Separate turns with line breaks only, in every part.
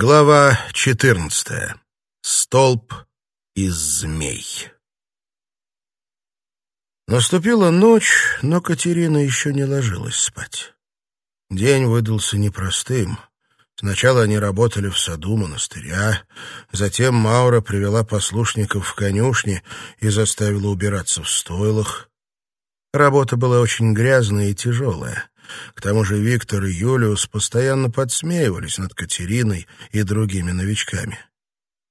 Глава 14. Столб из змей. Наступила ночь, но Катерина еще не ложилась спать. День выдался непростым. Сначала они работали в саду монастыря, затем Маура привела послушников в конюшни и заставила убираться в стойлах. Работа была очень грязная и тяжелая. К тому же Виктор и Юлиус постоянно подсмеивались над Катериной и другими новичками.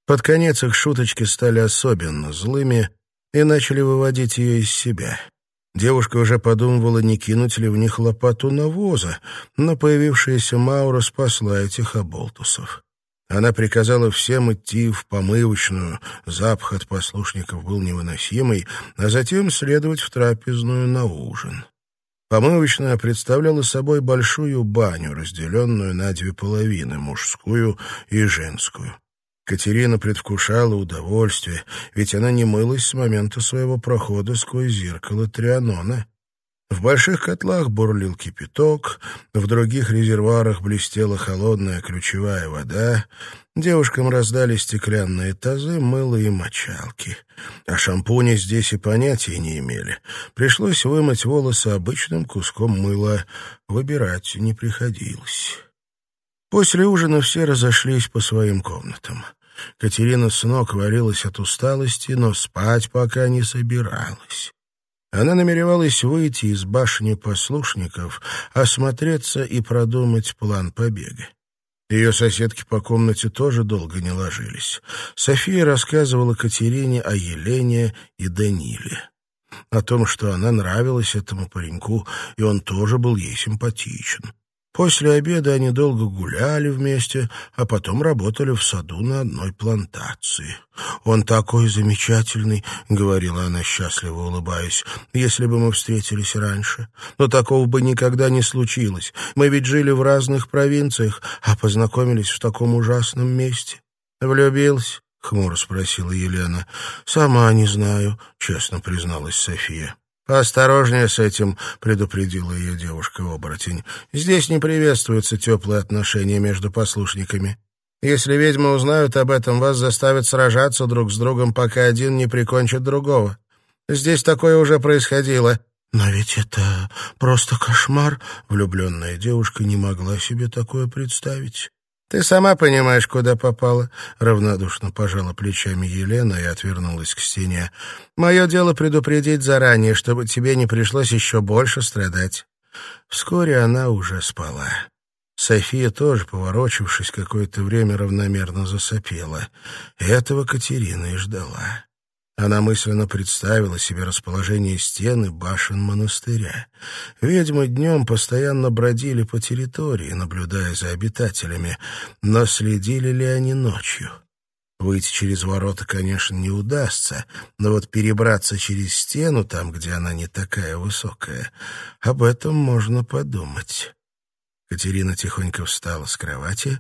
Под конец их шуточки стали особенно злыми и начали выводить ее из себя. Девушка уже подумывала, не кинуть ли в них лопату навоза, но появившаяся Маура спасла этих оболтусов. Она приказала всем идти в помывочную, запах от послушников был невыносимый, а затем следовать в трапезную на ужин. Помывочная представляла собой большую баню, разделенную на две половины, мужскую и женскую. Катерина предвкушала удовольствие, ведь она не мылась с момента своего прохода сквозь зеркало Трианона. В больших котлах бурлил кипяток, в других резервуарах блестела холодная ключевая вода, девушкам раздали стеклянные тазы, мыло и мочалки. О шампуне здесь и понятия не имели. Пришлось вымыть волосы обычным куском мыла, выбирать не приходилось. После ужина все разошлись по своим комнатам. Катерина с ног варилась от усталости, но спать пока не собиралась. Она намеревалась выйти из башни послушников, осмотреться и продумать план побега. Ее соседки по комнате тоже долго не ложились. София рассказывала Катерине о Елене и Даниле. О том, что она нравилась этому пареньку, и он тоже был ей симпатичен. После обеда они долго гуляли вместе, а потом работали в саду на одной плантации. «Он такой замечательный», — говорила она, счастливо улыбаясь, «если бы мы встретились раньше. Но такого бы никогда не случилось. Мы ведь жили в разных провинциях, а познакомились в таком ужасном месте. Влюбился?» — хмуро спросила Елена. «Сама не знаю», — честно призналась София. «Осторожнее с этим», — предупредила ее девушка-оборотень. «Здесь не приветствуются теплые отношения между послушниками. Если ведьмы узнают об этом, вас заставят сражаться друг с другом, пока один не прикончит другого. Здесь такое уже происходило». «Но ведь это просто кошмар», — влюбленная девушка не могла себе такое представить. «Ты сама понимаешь, куда попала», — равнодушно пожала плечами Елена и отвернулась к стене. «Мое дело предупредить заранее, чтобы тебе не пришлось еще больше страдать». Вскоре она уже спала. София тоже, поворочившись какое-то время, равномерно засопела. Этого Катерина и ждала. Она мысленно представила себе расположение стен и башен монастыря. Ведьмы днем постоянно бродили по территории, наблюдая за обитателями, но следили ли они ночью? Выйти через ворота, конечно, не удастся, но вот перебраться через стену, там, где она не такая высокая, об этом можно подумать. Катерина тихонько встала с кровати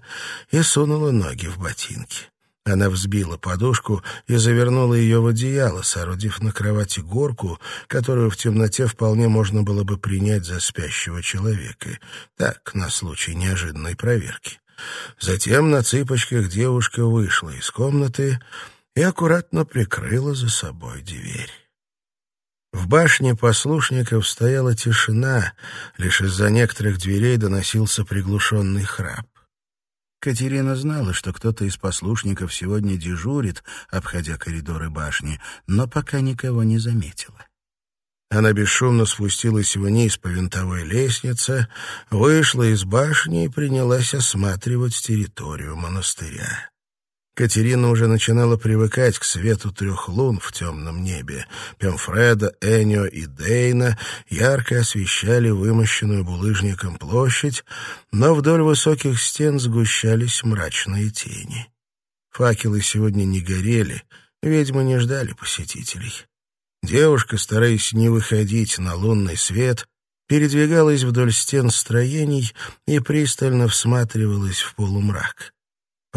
и сунула ноги в ботинки. Она взбила подушку и завернула ее в одеяло, соорудив на кровати горку, которую в темноте вполне можно было бы принять за спящего человека. Так, на случай неожиданной проверки. Затем на цыпочках девушка вышла из комнаты и аккуратно прикрыла за собой дверь. В башне послушников стояла тишина, лишь из-за некоторых дверей доносился приглушенный храп. Катерина знала, что кто-то из послушников сегодня дежурит, обходя коридоры башни, но пока никого не заметила. Она бесшумно спустилась вниз по винтовой лестнице, вышла из башни и принялась осматривать территорию монастыря. Катерина уже начинала привыкать к свету трех лун в темном небе. Пемфреда, Энио и Дейна ярко освещали вымощенную булыжником площадь, но вдоль высоких стен сгущались мрачные тени. Факелы сегодня не горели, ведьмы не ждали посетителей. Девушка, стараясь не выходить на лунный свет, передвигалась вдоль стен строений и пристально всматривалась в полумрак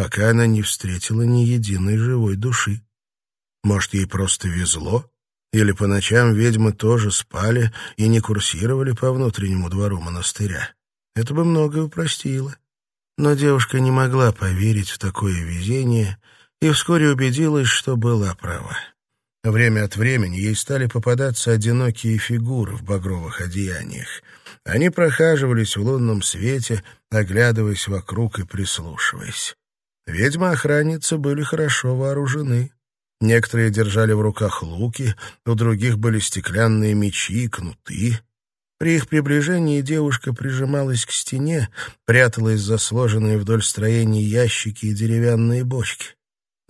пока она не встретила ни единой живой души. Может, ей просто везло? Или по ночам ведьмы тоже спали и не курсировали по внутреннему двору монастыря? Это бы многое упростило. Но девушка не могла поверить в такое везение и вскоре убедилась, что была права. Время от времени ей стали попадаться одинокие фигуры в багровых одеяниях. Они прохаживались в лунном свете, оглядываясь вокруг и прислушиваясь. Ведьмы-охранницы были хорошо вооружены. Некоторые держали в руках луки, у других были стеклянные мечи и кнуты. При их приближении девушка прижималась к стене, пряталась за сложенные вдоль строений ящики и деревянные бочки.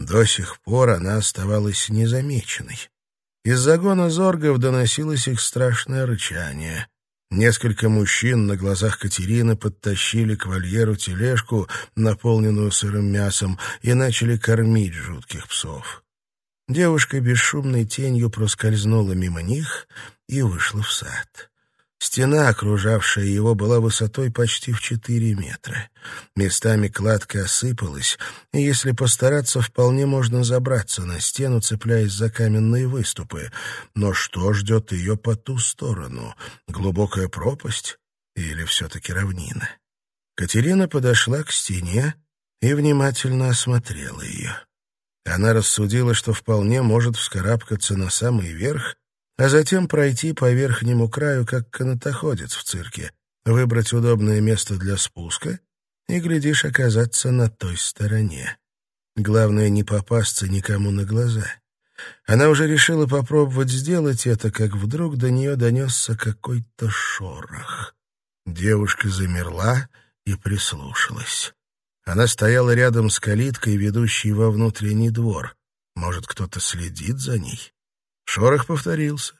До сих пор она оставалась незамеченной. Из загона зоргов доносилось их страшное рычание. Несколько мужчин на глазах Катерины подтащили к вольеру тележку, наполненную сырым мясом, и начали кормить жутких псов. Девушка бесшумной тенью проскользнула мимо них и вышла в сад. Стена, окружавшая его, была высотой почти в четыре метра. Местами кладка осыпалась, и если постараться, вполне можно забраться на стену, цепляясь за каменные выступы. Но что ждет ее по ту сторону? Глубокая пропасть или все-таки равнина? Катерина подошла к стене и внимательно осмотрела ее. Она рассудила, что вполне может вскарабкаться на самый верх а затем пройти по верхнему краю, как канатоходец в цирке, выбрать удобное место для спуска и, глядишь, оказаться на той стороне. Главное, не попасться никому на глаза. Она уже решила попробовать сделать это, как вдруг до нее донесся какой-то шорох. Девушка замерла и прислушалась. Она стояла рядом с калиткой, ведущей во внутренний двор. Может, кто-то следит за ней? Шорох повторился.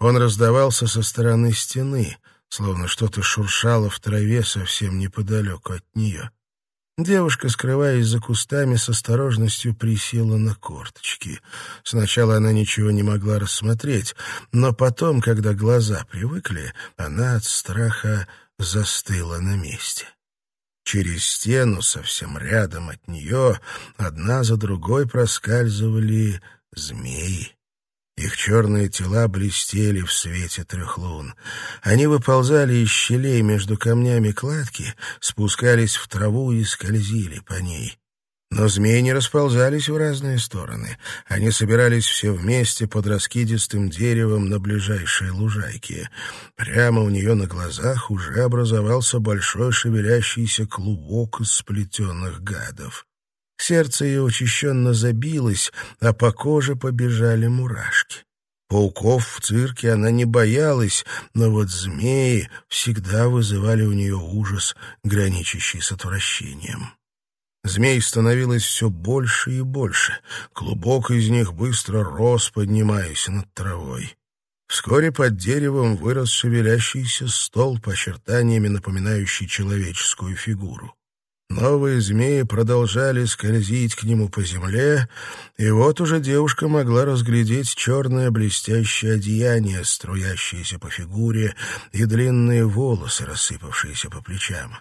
Он раздавался со стороны стены, словно что-то шуршало в траве совсем неподалеку от нее. Девушка, скрываясь за кустами, с осторожностью присела на корточки. Сначала она ничего не могла рассмотреть, но потом, когда глаза привыкли, она от страха застыла на месте. Через стену, совсем рядом от нее, одна за другой проскальзывали змеи. Их черные тела блестели в свете трех лун. Они выползали из щелей между камнями кладки, спускались в траву и скользили по ней. Но змеи не расползались в разные стороны. Они собирались все вместе под раскидистым деревом на ближайшей лужайке. Прямо у нее на глазах уже образовался большой шевелящийся клубок из сплетенных гадов. Сердце ее учащенно забилось, а по коже побежали мурашки. Пауков в цирке она не боялась, но вот змеи всегда вызывали у нее ужас, граничащий с отвращением. Змей становилось все больше и больше. Клубок из них быстро рос, поднимаясь над травой. Вскоре под деревом вырос шевелящийся стол по очертаниями напоминающий человеческую фигуру. Новые змеи продолжали скользить к нему по земле, и вот уже девушка могла разглядеть черное блестящее одеяние, струящееся по фигуре, и длинные волосы, рассыпавшиеся по плечам.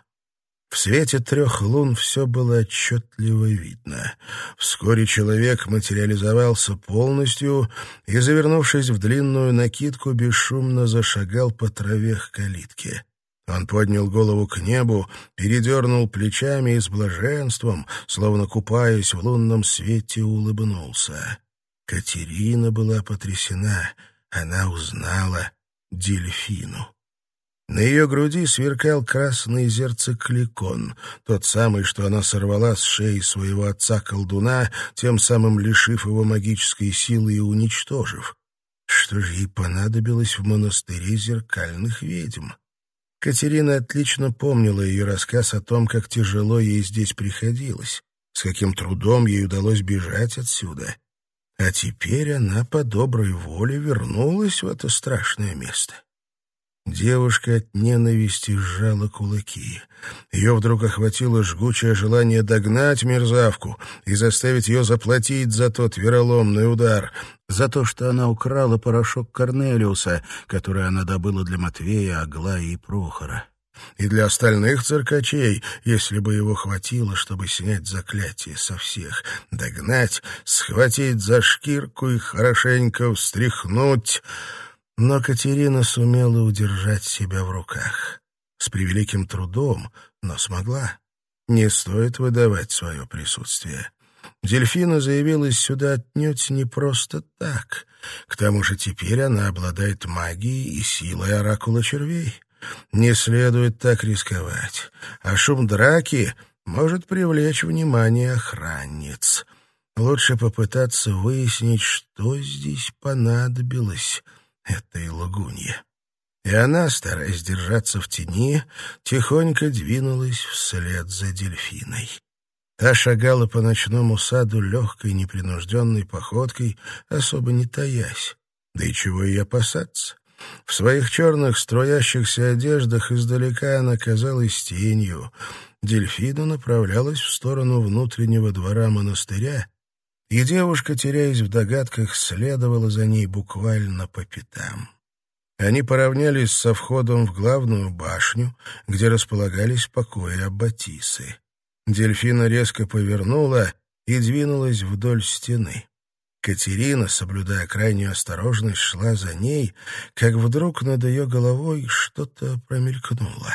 В свете трех лун все было отчетливо видно. Вскоре человек материализовался полностью и, завернувшись в длинную накидку, бесшумно зашагал по траве к калитке. Он поднял голову к небу, передернул плечами и с блаженством, словно купаясь в лунном свете, улыбнулся. Катерина была потрясена. Она узнала дельфину. На ее груди сверкал красный зерцекликон, тот самый, что она сорвала с шеи своего отца-колдуна, тем самым лишив его магической силы и уничтожив. Что же ей понадобилось в монастыре зеркальных ведьм? Катерина отлично помнила ее рассказ о том, как тяжело ей здесь приходилось, с каким трудом ей удалось бежать отсюда. А теперь она по доброй воле вернулась в это страшное место. Девушка от ненависти сжала кулаки. Ее вдруг охватило жгучее желание догнать мерзавку и заставить ее заплатить за тот вероломный удар, за то, что она украла порошок Корнелиуса, который она добыла для Матвея, Аглаи и Прохора. И для остальных циркачей, если бы его хватило, чтобы снять заклятие со всех, догнать, схватить за шкирку и хорошенько встряхнуть — но Катерина сумела удержать себя в руках. С превеликим трудом, но смогла. Не стоит выдавать свое присутствие. Дельфина заявилась сюда отнюдь не просто так. К тому же теперь она обладает магией и силой оракула червей. Не следует так рисковать. А шум драки может привлечь внимание охранниц. Лучше попытаться выяснить, что здесь понадобилось этой лагунье. И она, стараясь держаться в тени, тихонько двинулась вслед за дельфиной. Та шагала по ночному саду легкой, непринужденной походкой, особо не таясь. Да и чего ей опасаться? В своих черных струящихся одеждах издалека она казалась тенью. Дельфина направлялась в сторону внутреннего двора монастыря, и девушка, теряясь в догадках, следовала за ней буквально по пятам. Они поравнялись со входом в главную башню, где располагались покои Аббатисы. Дельфина резко повернула и двинулась вдоль стены. Катерина, соблюдая крайнюю осторожность, шла за ней, как вдруг над ее головой что-то промелькнуло.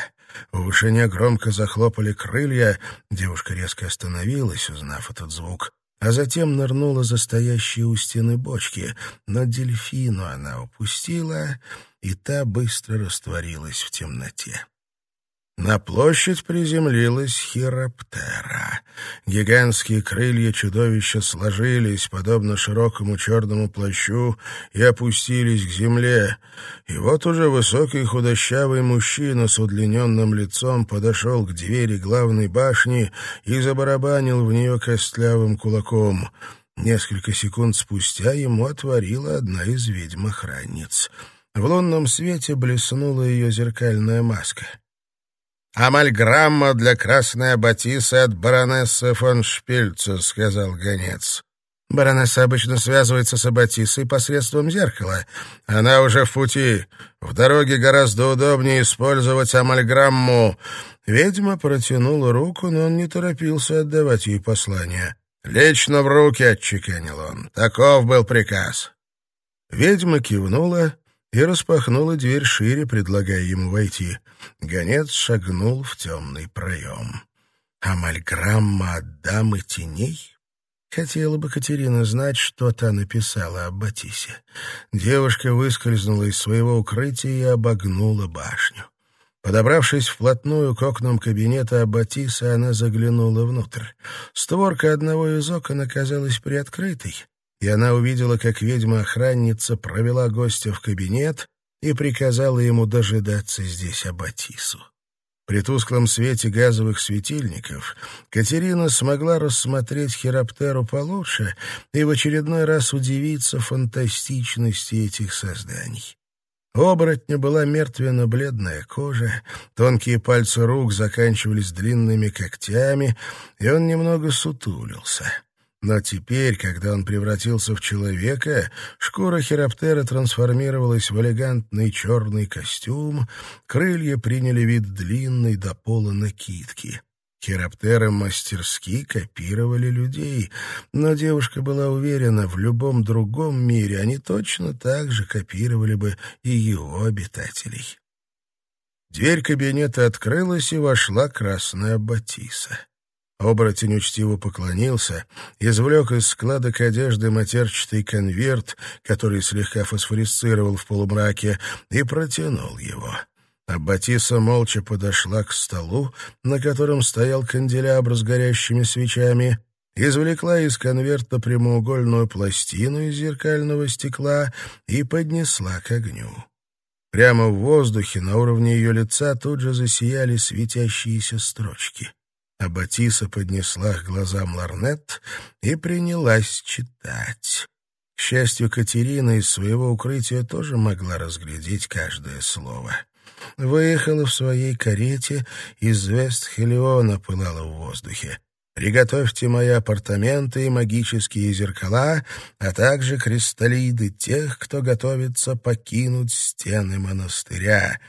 В вышине громко захлопали крылья, девушка резко остановилась, узнав этот звук, а затем нырнула за стоящие у стены бочки, но дельфину она упустила, и та быстро растворилась в темноте. На площадь приземлилась хироптера. Гигантские крылья чудовища сложились, подобно широкому черному плащу, и опустились к земле. И вот уже высокий худощавый мужчина с удлиненным лицом подошел к двери главной башни и забарабанил в нее костлявым кулаком. Несколько секунд спустя ему отворила одна из ведьм-охранниц. В лунном свете блеснула ее зеркальная маска — «Амальграмма для красной аббатисы от баронессы фон Шпильца», — сказал гонец. «Баронесса обычно связывается с аббатисой посредством зеркала. Она уже в пути. В дороге гораздо удобнее использовать амальграмму». Ведьма протянула руку, но он не торопился отдавать ей послание. «Лично в руки», — отчеканил он. «Таков был приказ». Ведьма кивнула и распахнула дверь шире, предлагая ему войти. Гонец шагнул в темный проем. «Амальграмма от дамы теней?» Хотела бы Катерина знать, что та написала об Батисе. Девушка выскользнула из своего укрытия и обогнула башню. Подобравшись вплотную к окнам кабинета Аббатиса, она заглянула внутрь. Створка одного из окон оказалась приоткрытой, и она увидела, как ведьма-охранница провела гостя в кабинет и приказала ему дожидаться здесь Аббатису. При тусклом свете газовых светильников Катерина смогла рассмотреть хироптеру получше и в очередной раз удивиться фантастичности этих созданий. У оборотня была мертвенно-бледная кожа, тонкие пальцы рук заканчивались длинными когтями, и он немного сутулился — но теперь, когда он превратился в человека, шкура хироптера трансформировалась в элегантный черный костюм, крылья приняли вид длинной до пола накидки. Хироптеры мастерски копировали людей, но девушка была уверена, в любом другом мире они точно так же копировали бы и его обитателей. Дверь кабинета открылась, и вошла красная Батиса. Оборотень учтиво поклонился, извлек из складок одежды матерчатый конверт, который слегка фосфорисцировал в полумраке, и протянул его. Аббатиса молча подошла к столу, на котором стоял канделябр с горящими свечами, извлекла из конверта прямоугольную пластину из зеркального стекла и поднесла к огню. Прямо в воздухе на уровне ее лица тут же засияли светящиеся строчки. А Батиса поднесла к глазам ларнет и принялась читать. К счастью, Катерина из своего укрытия тоже могла разглядеть каждое слово. Выехала в своей карете, из Вестхелиона пылала в воздухе. Приготовьте мои апартаменты и магические зеркала, а также кристаллиды тех, кто готовится покинуть стены монастыря.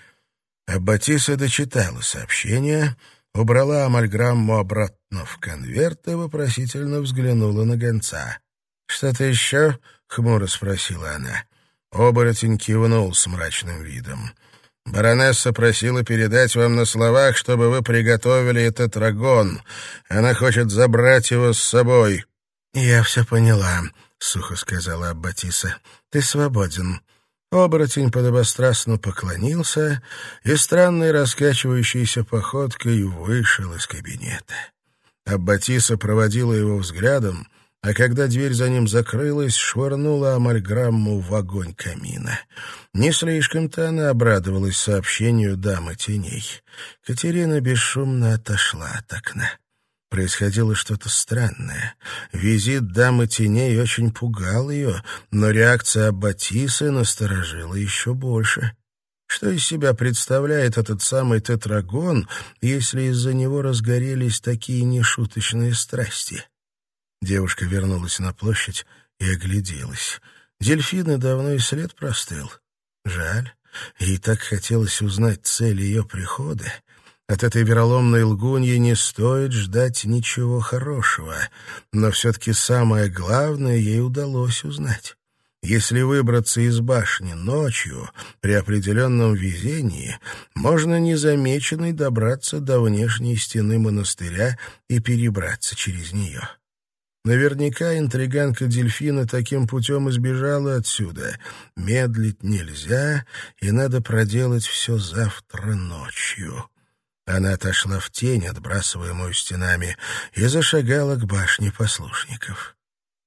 Аббатиса дочитала сообщение — убрала амальграмму обратно в конверт и вопросительно взглянула на гонца. «Что-то еще?» — хмуро спросила она. Оборотень кивнул с мрачным видом. Баронесса просила передать вам на словах, чтобы вы приготовили этот рагон. Она хочет забрать его с собой». «Я все поняла», — сухо сказала Аббатиса. «Ты свободен». Оборотень подобострастно поклонился и странной раскачивающейся походкой вышел из кабинета. Аббатиса проводила его взглядом, а когда дверь за ним закрылась, швырнула амальграмму в огонь камина. Не слишком-то она обрадовалась сообщению дамы теней. Катерина бесшумно отошла от окна. Происходило что-то странное. Визит дамы теней очень пугал ее, но реакция Аббатисы насторожила еще больше. Что из себя представляет этот самый тетрагон, если из-за него разгорелись такие нешуточные страсти? Девушка вернулась на площадь и огляделась. Дельфины давно и след простыл. Жаль. Ей так хотелось узнать цель ее прихода. От этой вероломной лгуньи не стоит ждать ничего хорошего, но все-таки самое главное ей удалось узнать. Если выбраться из башни ночью, при определенном везении, можно незамеченной добраться до внешней стены монастыря и перебраться через нее. Наверняка интриганка дельфина таким путем избежала отсюда. Медлить нельзя, и надо проделать все завтра ночью. Она отошла в тень, отбрасываемую стенами, и зашагала к башне послушников.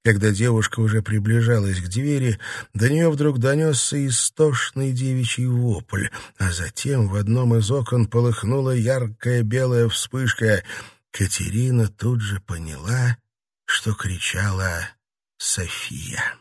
Когда девушка уже приближалась к двери, до нее вдруг донесся истошный девичий вопль, а затем в одном из окон полыхнула яркая белая вспышка. Катерина тут же поняла, что кричала София.